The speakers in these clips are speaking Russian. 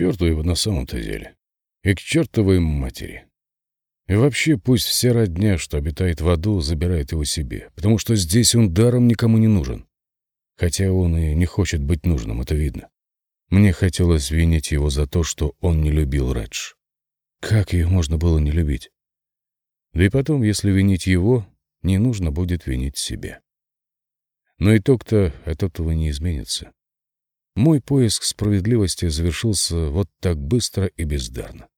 черту его на самом-то деле. И к чертовой матери. И вообще пусть вся родня, что обитает в аду, забирает его себе, потому что здесь он даром никому не нужен. Хотя он и не хочет быть нужным, это видно. Мне хотелось винить его за то, что он не любил Редж. Как ее можно было не любить? Да и потом, если винить его, не нужно будет винить себя. Но итог-то от этого не изменится. Мой поиск справедливости завершился вот так быстро и бездарно.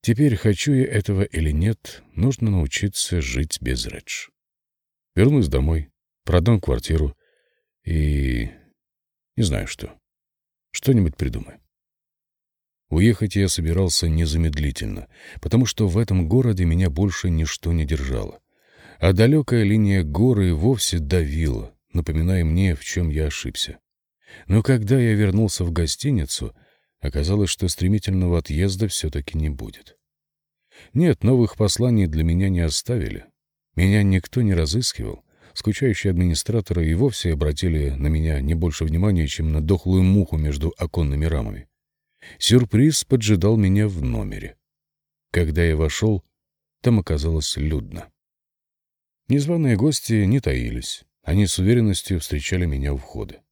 Теперь, хочу я этого или нет, нужно научиться жить без Редж. Вернусь домой, продам квартиру и... не знаю что. Что-нибудь придумаю. Уехать я собирался незамедлительно, потому что в этом городе меня больше ничто не держало. А далекая линия горы вовсе давила, напоминая мне, в чем я ошибся. Но когда я вернулся в гостиницу, оказалось, что стремительного отъезда все-таки не будет. Нет, новых посланий для меня не оставили. Меня никто не разыскивал. Скучающие администраторы и вовсе обратили на меня не больше внимания, чем на дохлую муху между оконными рамами. Сюрприз поджидал меня в номере. Когда я вошел, там оказалось людно. Незваные гости не таились. Они с уверенностью встречали меня у входа.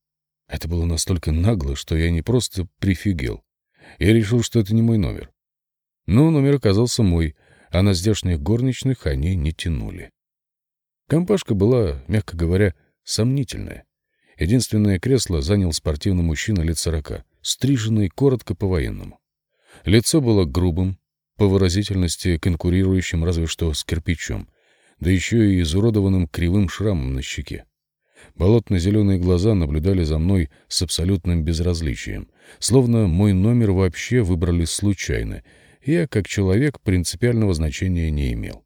Это было настолько нагло, что я не просто прифигел. Я решил, что это не мой номер. Но номер оказался мой, а на здешних горничных они не тянули. Компашка была, мягко говоря, сомнительная. Единственное кресло занял спортивный мужчина лет сорока, стриженный коротко по-военному. Лицо было грубым, по выразительности конкурирующим разве что с кирпичом, да еще и изуродованным кривым шрамом на щеке. Болотно-зеленые глаза наблюдали за мной с абсолютным безразличием, словно мой номер вообще выбрали случайно, я, как человек, принципиального значения не имел.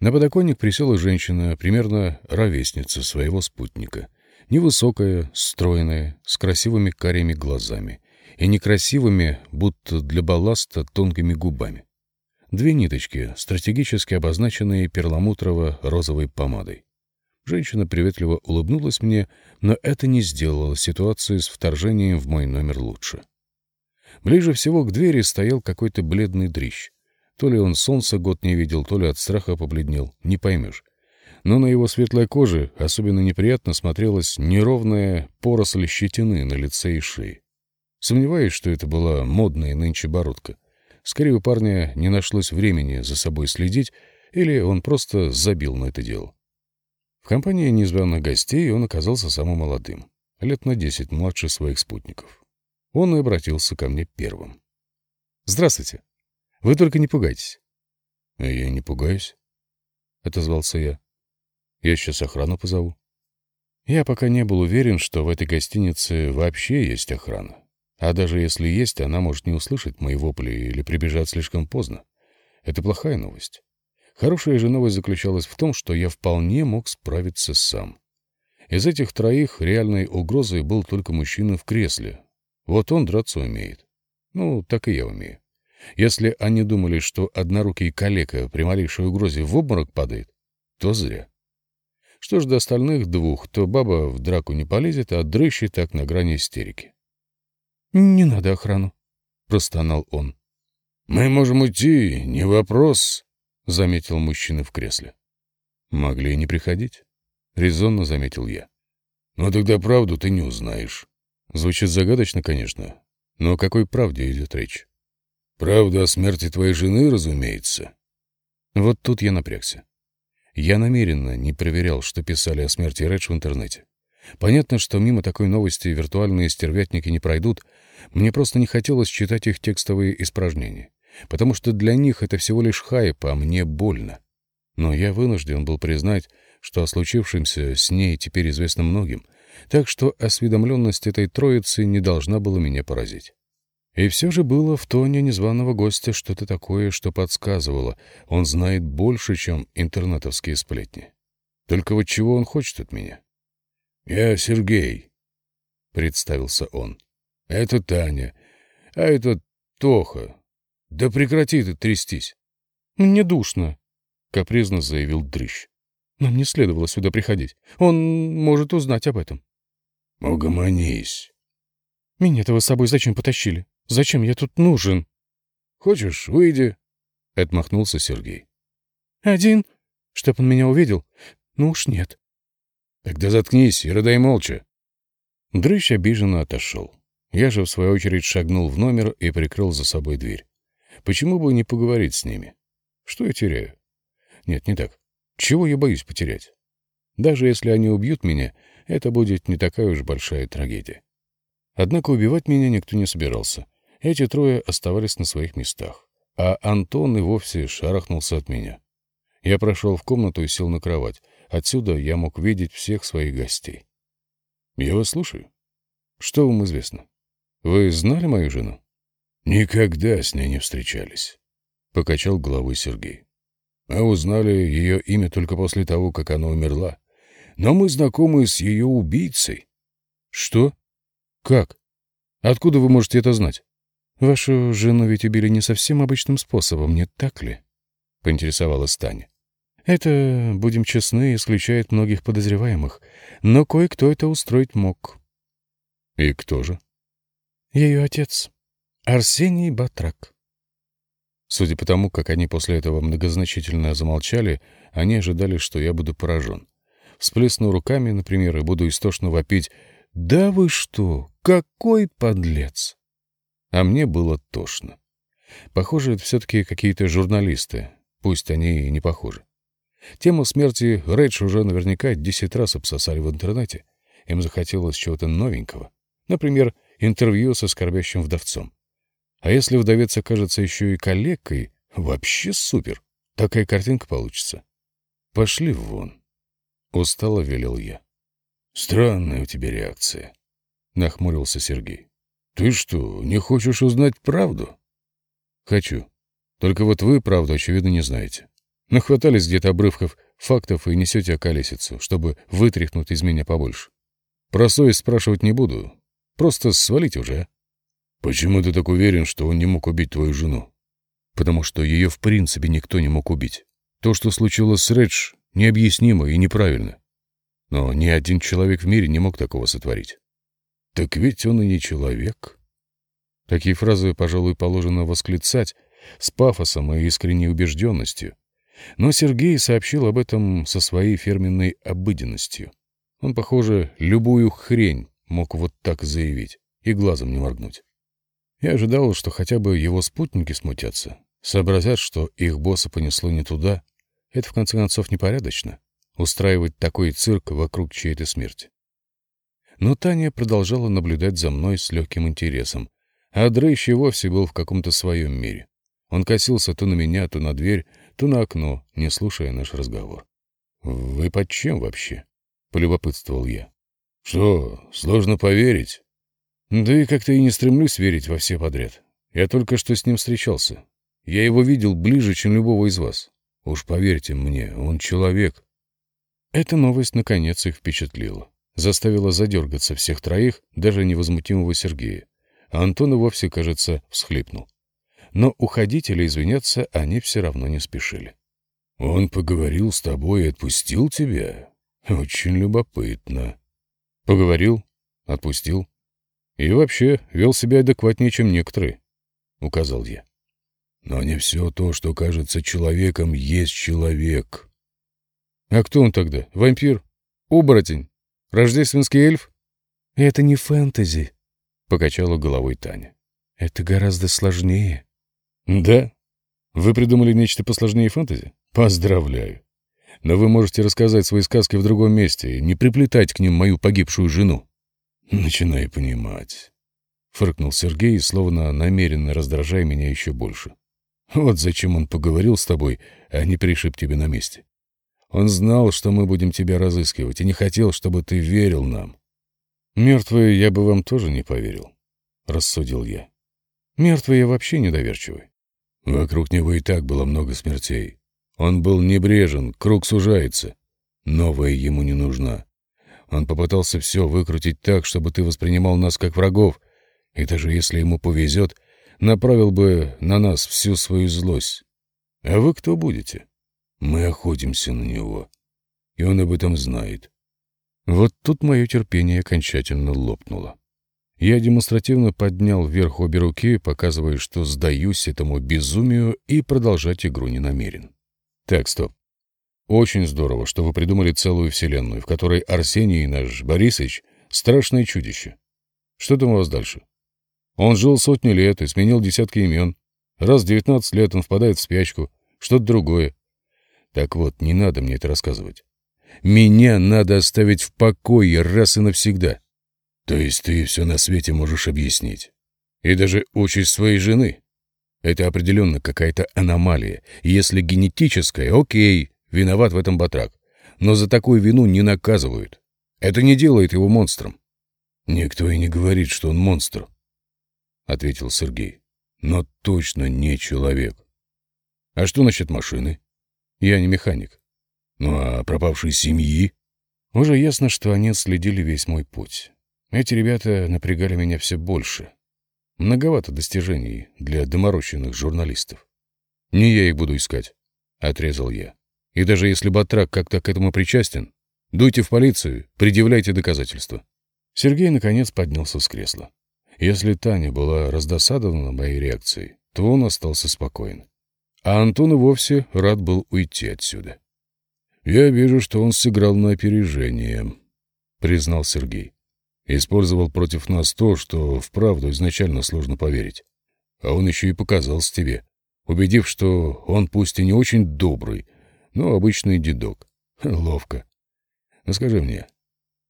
На подоконник присела женщина, примерно ровесница своего спутника. Невысокая, стройная, с красивыми карими глазами и некрасивыми, будто для балласта, тонкими губами. Две ниточки, стратегически обозначенные перламутрово-розовой помадой. Женщина приветливо улыбнулась мне, но это не сделало ситуацию с вторжением в мой номер лучше. Ближе всего к двери стоял какой-то бледный дрищ. То ли он солнца год не видел, то ли от страха побледнел, не поймешь. Но на его светлой коже особенно неприятно смотрелась неровная поросль щетины на лице и шее. Сомневаюсь, что это была модная нынче бородка. Скорее, у парня не нашлось времени за собой следить, или он просто забил на это дело. В компании незваных гостей он оказался самым молодым, лет на десять младше своих спутников. Он и обратился ко мне первым. «Здравствуйте. Вы только не пугайтесь». «А я не пугаюсь», — отозвался я. «Я сейчас охрану позову». Я пока не был уверен, что в этой гостинице вообще есть охрана. А даже если есть, она может не услышать мои вопли или прибежать слишком поздно. Это плохая новость. Хорошая же новость заключалась в том, что я вполне мог справиться сам. Из этих троих реальной угрозой был только мужчина в кресле. Вот он драться умеет. Ну, так и я умею. Если они думали, что однорукий калека при малейшей угрозе в обморок падает, то зря. Что ж до остальных двух, то баба в драку не полезет, а дрыщи так на грани истерики. — Не надо охрану, — простонал он. — Мы можем уйти, не вопрос, — заметил мужчина в кресле. «Могли и не приходить», — резонно заметил я. «Но тогда правду ты не узнаешь». Звучит загадочно, конечно, но о какой правде идет речь? «Правда о смерти твоей жены, разумеется». Вот тут я напрягся. Я намеренно не проверял, что писали о смерти Редж в интернете. Понятно, что мимо такой новости виртуальные стервятники не пройдут, мне просто не хотелось читать их текстовые испражнения потому что для них это всего лишь хайп, а мне больно. Но я вынужден был признать, что о случившемся с ней теперь известно многим, так что осведомленность этой троицы не должна была меня поразить. И все же было в тоне незваного гостя что-то такое, что подсказывало, он знает больше, чем интернетовские сплетни. Только вот чего он хочет от меня? — Я Сергей, — представился он. — Это Таня, а это Тоха, «Да прекрати ты трястись!» «Мне душно», — капризно заявил Дрыщ. «Нам не следовало сюда приходить. Он может узнать об этом». «Угомонись». «Меня-то вы с собой зачем потащили? Зачем я тут нужен? Хочешь, выйди, — отмахнулся Сергей. Один? Чтоб он меня увидел? Ну уж нет. Тогда заткнись и рыдай молча. Дрыщ обиженно отошел. Я же, в свою очередь, шагнул в номер и прикрыл за собой дверь. Почему бы не поговорить с ними? Что я теряю? Нет, не так. Чего я боюсь потерять? Даже если они убьют меня, это будет не такая уж большая трагедия. Однако убивать меня никто не собирался. Эти трое оставались на своих местах. А Антон и вовсе шарахнулся от меня. Я прошел в комнату и сел на кровать. Отсюда я мог видеть всех своих гостей. «Я вас слушаю. Что вам известно? Вы знали мою жену?» «Никогда с ней не встречались», — покачал головой Сергей. «Мы узнали ее имя только после того, как она умерла. Но мы знакомы с ее убийцей». «Что? Как? Откуда вы можете это знать?» «Вашу жену ведь убили не совсем обычным способом, не так ли?» — поинтересовалась Таня. «Это, будем честны, исключает многих подозреваемых, но кое-кто это устроить мог». «И кто же?» «Ее отец, Арсений Батрак». Судя по тому, как они после этого многозначительно замолчали, они ожидали, что я буду поражен. Всплесну руками, например, и буду истошно вопить «Да вы что? Какой подлец!» А мне было тошно. Похоже, это все-таки какие-то журналисты, пусть они и не похожи. Тему смерти Рэдж уже наверняка десять раз обсосали в интернете. Им захотелось чего-то новенького. Например, интервью со скорбящим вдовцом. А если вдовец окажется еще и коллегой, вообще супер. Такая картинка получится. Пошли вон. Устало велел я. Странная у тебя реакция, нахмурился Сергей. «Ты что, не хочешь узнать правду?» «Хочу. Только вот вы правду, очевидно, не знаете. Нахватались где-то обрывков фактов и несете околесицу, чтобы вытряхнуть из меня побольше. Про совесть спрашивать не буду. Просто свалите уже. А?» «Почему ты так уверен, что он не мог убить твою жену?» «Потому что ее в принципе никто не мог убить. То, что случилось с Редж, необъяснимо и неправильно. Но ни один человек в мире не мог такого сотворить. Так ведь он и не человек. Такие фразы, пожалуй, положено восклицать с пафосом и искренней убежденностью. Но Сергей сообщил об этом со своей фирменной обыденностью. Он, похоже, любую хрень мог вот так заявить и глазом не моргнуть. Я ожидал, что хотя бы его спутники смутятся, сообразят, что их босса понесло не туда. Это, в конце концов, непорядочно — устраивать такой цирк вокруг чьей-то смерти. Но Таня продолжала наблюдать за мной с легким интересом, а Дрейщ и вовсе был в каком-то своем мире. Он косился то на меня, то на дверь, то на окно, не слушая наш разговор. «Вы под чем вообще?» — полюбопытствовал я. «Что, сложно поверить?» «Да и как-то и не стремлюсь верить во все подряд. Я только что с ним встречался. Я его видел ближе, чем любого из вас. Уж поверьте мне, он человек». Эта новость, наконец, их впечатлила заставила задергаться всех троих, даже невозмутимого Сергея. А Антон вовсе, кажется, всхлипнул. Но уходить или извиняться они все равно не спешили. «Он поговорил с тобой и отпустил тебя? Очень любопытно». «Поговорил, отпустил. И вообще вел себя адекватнее, чем некоторые», — указал я. «Но не все то, что кажется человеком, есть человек». «А кто он тогда? Вампир? Оборотень?» Рождественский эльф? Это не фэнтези, покачала головой Таня. Это гораздо сложнее. Да? Вы придумали нечто посложнее фэнтези? Поздравляю. Но вы можете рассказать свои сказки в другом месте и не приплетать к ним мою погибшую жену. Начинаю понимать. Фыркнул Сергей, словно намеренно раздражая меня еще больше. Вот зачем он поговорил с тобой, а не пришиб тебе на месте. Он знал, что мы будем тебя разыскивать, и не хотел, чтобы ты верил нам. Мертвые я бы вам тоже не поверил, — рассудил я. Мертвые я вообще недоверчивый. Вокруг него и так было много смертей. Он был небрежен, круг сужается. Новая ему не нужна. Он попытался все выкрутить так, чтобы ты воспринимал нас как врагов, и даже если ему повезет, направил бы на нас всю свою злость. А вы кто будете? Мы охотимся на него, и он об этом знает. Вот тут мое терпение окончательно лопнуло. Я демонстративно поднял вверх обе руки, показывая, что сдаюсь этому безумию и продолжать игру не намерен. Так, стоп. Очень здорово, что вы придумали целую вселенную, в которой Арсений наш Борисович — страшное чудище. Что там у вас дальше? Он жил сотни лет и сменил десятки имен. Раз в 19 лет он впадает в спячку, что-то другое. Так вот, не надо мне это рассказывать. Меня надо оставить в покое раз и навсегда. То есть ты все на свете можешь объяснить. И даже участь своей жены. Это определенно какая-то аномалия. Если генетическая, окей, виноват в этом батрак. Но за такую вину не наказывают. Это не делает его монстром. Никто и не говорит, что он монстр, — ответил Сергей. Но точно не человек. А что насчет машины? Я не механик. Ну а пропавшей семьи? Уже ясно, что они следили весь мой путь. Эти ребята напрягали меня все больше. Многовато достижений для доморощенных журналистов. Не я их буду искать, — отрезал я. И даже если Батрак как-то к этому причастен, дуйте в полицию, предъявляйте доказательства. Сергей, наконец, поднялся с кресла. Если Таня была раздосадована моей реакцией, то он остался спокоен. А Антон и вовсе рад был уйти отсюда. «Я вижу, что он сыграл на опережение», — признал Сергей. «Использовал против нас то, что вправду изначально сложно поверить. А он еще и показался тебе, убедив, что он пусть и не очень добрый, но обычный дедок. Ловко. Но скажи мне,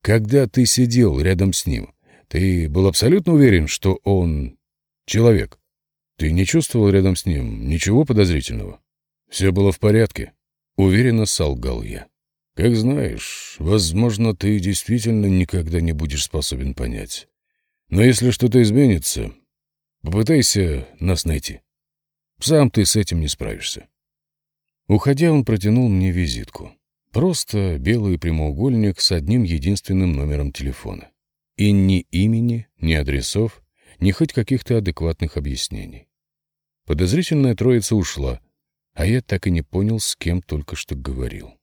когда ты сидел рядом с ним, ты был абсолютно уверен, что он человек?» Ты не чувствовал рядом с ним ничего подозрительного? Все было в порядке? Уверенно солгал я. Как знаешь, возможно, ты действительно никогда не будешь способен понять. Но если что-то изменится, попытайся нас найти. Сам ты с этим не справишься. Уходя, он протянул мне визитку. Просто белый прямоугольник с одним единственным номером телефона. И ни имени, ни адресов, ни хоть каких-то адекватных объяснений. Подозрительная троица ушла, а я так и не понял, с кем только что говорил.